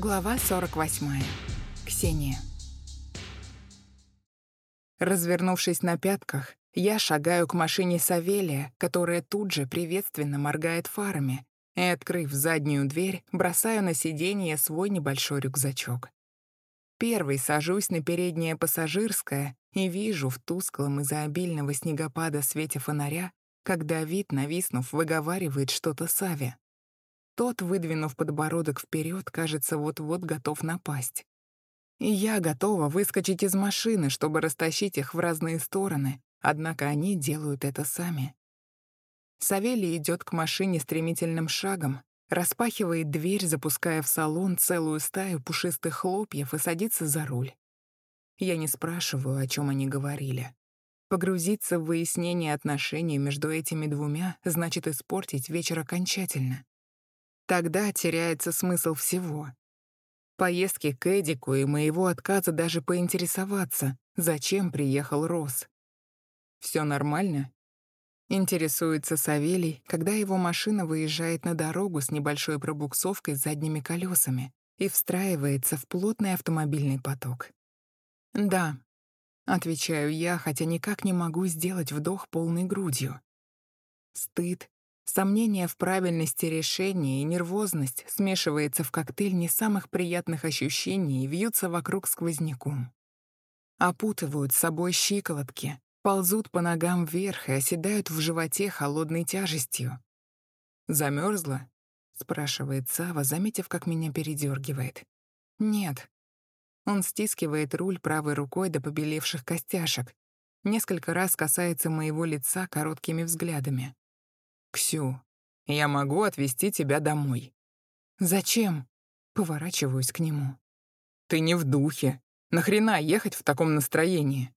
Глава 48. Ксения. Развернувшись на пятках, я шагаю к машине Савелия, которая тут же приветственно моргает фарами, и, открыв заднюю дверь, бросаю на сиденье свой небольшой рюкзачок. Первый сажусь на переднее пассажирское и вижу в тусклом из-за обильного снегопада свете фонаря, как Давид, нависнув, выговаривает что-то Саве. Тот, выдвинув подбородок вперед, кажется, вот-вот готов напасть. И я готова выскочить из машины, чтобы растащить их в разные стороны, однако они делают это сами. Савелий идет к машине стремительным шагом, распахивает дверь, запуская в салон целую стаю пушистых хлопьев и садится за руль. Я не спрашиваю, о чем они говорили. Погрузиться в выяснение отношений между этими двумя значит испортить вечер окончательно. Тогда теряется смысл всего. Поездки к Эдику и моего отказа даже поинтересоваться, зачем приехал Рос. Все нормально?» Интересуется Савелий, когда его машина выезжает на дорогу с небольшой пробуксовкой с задними колесами и встраивается в плотный автомобильный поток. «Да», — отвечаю я, хотя никак не могу сделать вдох полной грудью. Стыд, Сомнение в правильности решения и нервозность смешивается в коктейль не самых приятных ощущений и вьются вокруг сквозняком. Опутывают собой щиколотки, ползут по ногам вверх и оседают в животе холодной тяжестью. Замерзла? спрашивает Сава, заметив, как меня передергивает. «Нет». Он стискивает руль правой рукой до побелевших костяшек, несколько раз касается моего лица короткими взглядами. «Ксю, я могу отвезти тебя домой». «Зачем?» Поворачиваюсь к нему. «Ты не в духе. Нахрена ехать в таком настроении?»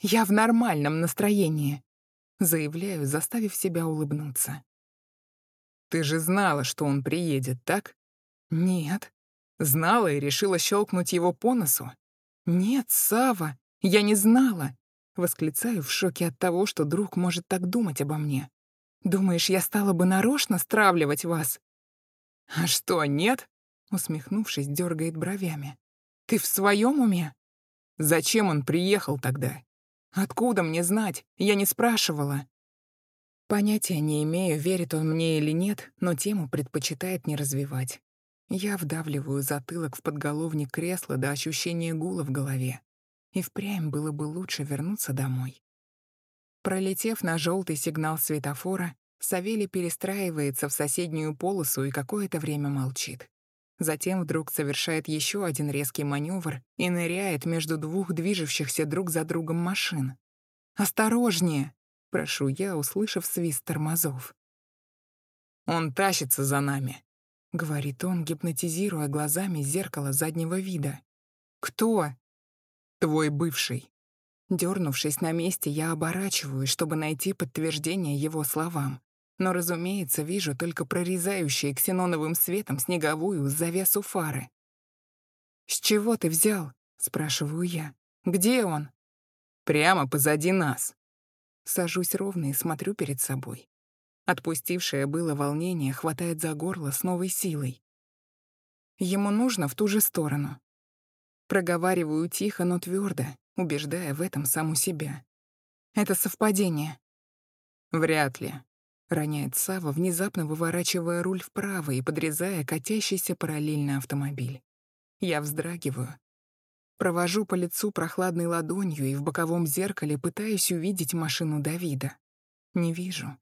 «Я в нормальном настроении», — заявляю, заставив себя улыбнуться. «Ты же знала, что он приедет, так?» «Нет». «Знала и решила щелкнуть его по носу?» «Нет, Сава, я не знала», — восклицаю в шоке от того, что друг может так думать обо мне. Думаешь, я стала бы нарочно стравливать вас?» «А что, нет?» — усмехнувшись, дергает бровями. «Ты в своем уме? Зачем он приехал тогда? Откуда мне знать? Я не спрашивала». Понятия не имею, верит он мне или нет, но тему предпочитает не развивать. Я вдавливаю затылок в подголовник кресла до ощущения гула в голове. И впрямь было бы лучше вернуться домой. Пролетев на желтый сигнал светофора, Савелий перестраивается в соседнюю полосу и какое-то время молчит. Затем вдруг совершает еще один резкий маневр и ныряет между двух движущихся друг за другом машин. «Осторожнее!» — прошу я, услышав свист тормозов. «Он тащится за нами», — говорит он, гипнотизируя глазами зеркало заднего вида. «Кто?» «Твой бывший». Дернувшись на месте, я оборачиваюсь, чтобы найти подтверждение его словам. Но, разумеется, вижу только прорезающие ксеноновым светом снеговую завесу фары. «С чего ты взял?» — спрашиваю я. «Где он?» «Прямо позади нас». Сажусь ровно и смотрю перед собой. Отпустившее было волнение хватает за горло с новой силой. Ему нужно в ту же сторону. Проговариваю тихо, но твердо, убеждая в этом саму себя. Это совпадение. Вряд ли. Роняет Сава, внезапно выворачивая руль вправо и подрезая катящийся параллельно автомобиль. Я вздрагиваю. Провожу по лицу прохладной ладонью и в боковом зеркале пытаюсь увидеть машину Давида. Не вижу.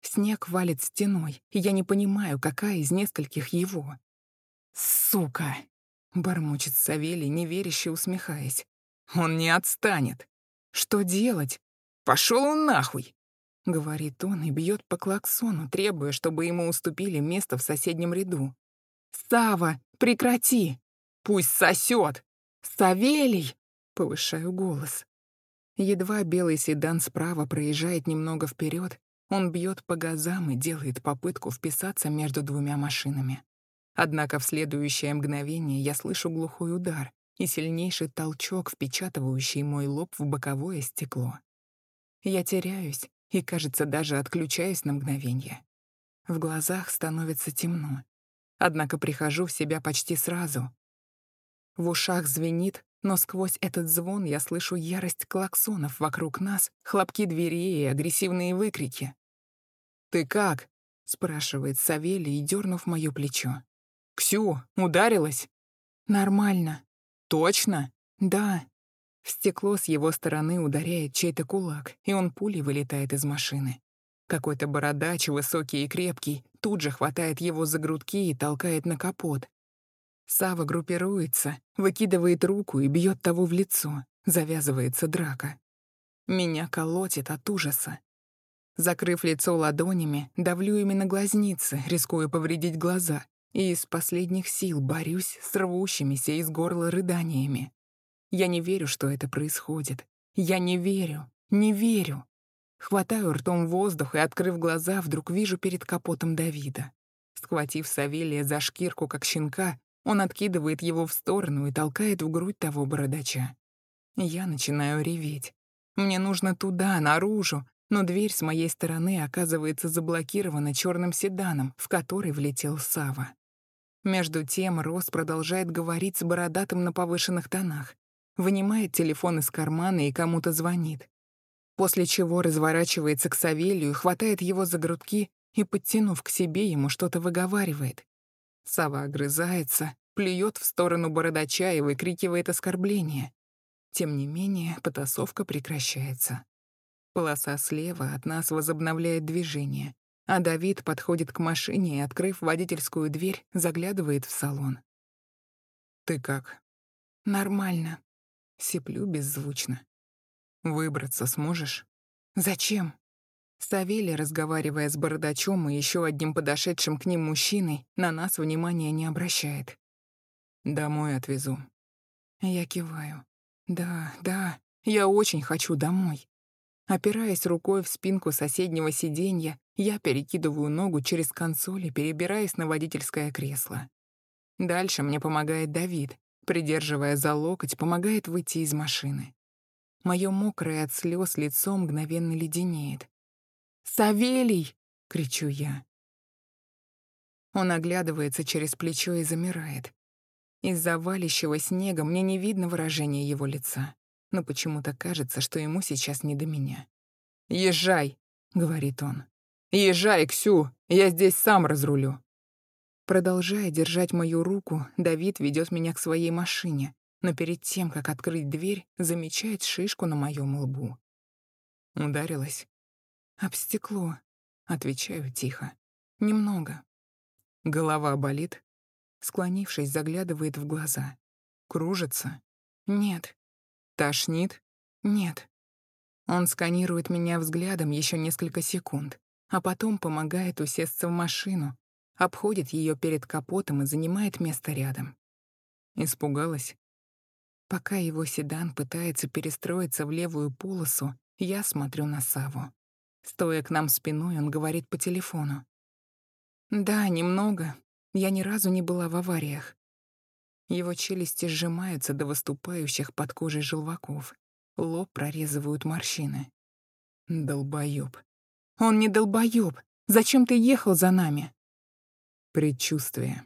Снег валит стеной, и я не понимаю, какая из нескольких его. «Сука!» — бормочет Савелий, неверяще усмехаясь. Он не отстанет. Что делать? Пошел он нахуй! Говорит он и бьет по клаксону, требуя, чтобы ему уступили место в соседнем ряду. Сава, прекрати! Пусть сосет! Савелий! Повышаю голос. Едва белый седан справа проезжает немного вперед, он бьет по газам и делает попытку вписаться между двумя машинами. Однако в следующее мгновение я слышу глухой удар, и сильнейший толчок, впечатывающий мой лоб в боковое стекло. Я теряюсь и, кажется, даже отключаюсь на мгновение. В глазах становится темно. однако прихожу в себя почти сразу. В ушах звенит, но сквозь этот звон я слышу ярость клаксонов вокруг нас, хлопки дверей и агрессивные выкрики. «Ты как?» — спрашивает Савелий, дернув моё плечо. «Ксю, ударилась?» «Нормально». «Точно?» «Да». В стекло с его стороны ударяет чей-то кулак, и он пулей вылетает из машины. Какой-то бородач, высокий и крепкий, тут же хватает его за грудки и толкает на капот. Сава группируется, выкидывает руку и бьет того в лицо. Завязывается драка. Меня колотит от ужаса. Закрыв лицо ладонями, давлю ими на глазницы, рискуя повредить глаза, и из последних сил борюсь с рвущимися из горла рыданиями. Я не верю, что это происходит. Я не верю, не верю. Хватаю ртом воздух и, открыв глаза, вдруг вижу перед капотом Давида. Схватив Савелия за шкирку, как щенка, он откидывает его в сторону и толкает в грудь того бородача. Я начинаю реветь. Мне нужно туда, наружу, но дверь с моей стороны оказывается заблокирована черным седаном, в который влетел Сава. Между тем Рос продолжает говорить с бородатым на повышенных тонах, вынимает телефон из кармана и кому-то звонит после чего разворачивается к Савелию, хватает его за грудки и, подтянув к себе, ему что-то выговаривает. Сава огрызается, плюет в сторону бородача и выкрикивает оскорбление. Тем не менее, потасовка прекращается. Полоса слева от нас возобновляет движение, а Давид подходит к машине и, открыв водительскую дверь, заглядывает в салон. «Ты как?» «Нормально», — сиплю беззвучно. Выбраться сможешь? Зачем? Савелий, разговаривая с бородачом и еще одним подошедшим к ним мужчиной, на нас внимания не обращает. Домой отвезу. Я киваю. Да, да, я очень хочу домой. Опираясь рукой в спинку соседнего сиденья, я перекидываю ногу через консоль и перебираюсь на водительское кресло. Дальше мне помогает Давид, придерживая за локоть, помогает выйти из машины. Моё мокрое от слез лицо мгновенно леденеет. «Савелий!» — кричу я. Он оглядывается через плечо и замирает. Из-за валящего снега мне не видно выражения его лица, но почему-то кажется, что ему сейчас не до меня. «Езжай!» — говорит он. «Езжай, Ксю! Я здесь сам разрулю!» Продолжая держать мою руку, Давид ведет меня к своей машине, но перед тем, как открыть дверь, замечает шишку на моем лбу. Ударилась. «Об стекло», — отвечаю тихо. «Немного». Голова болит. Склонившись, заглядывает в глаза. Кружится? Нет. Тошнит? Нет. Он сканирует меня взглядом еще несколько секунд, а потом помогает усесться в машину, обходит ее перед капотом и занимает место рядом. Испугалась? Пока его седан пытается перестроиться в левую полосу, я смотрю на Саву. Стоя к нам спиной, он говорит по телефону. «Да, немного. Я ни разу не была в авариях». Его челюсти сжимаются до выступающих под кожей желваков. Лоб прорезывают морщины. Долбоёб. «Он не долбоёб. Зачем ты ехал за нами?» Предчувствие.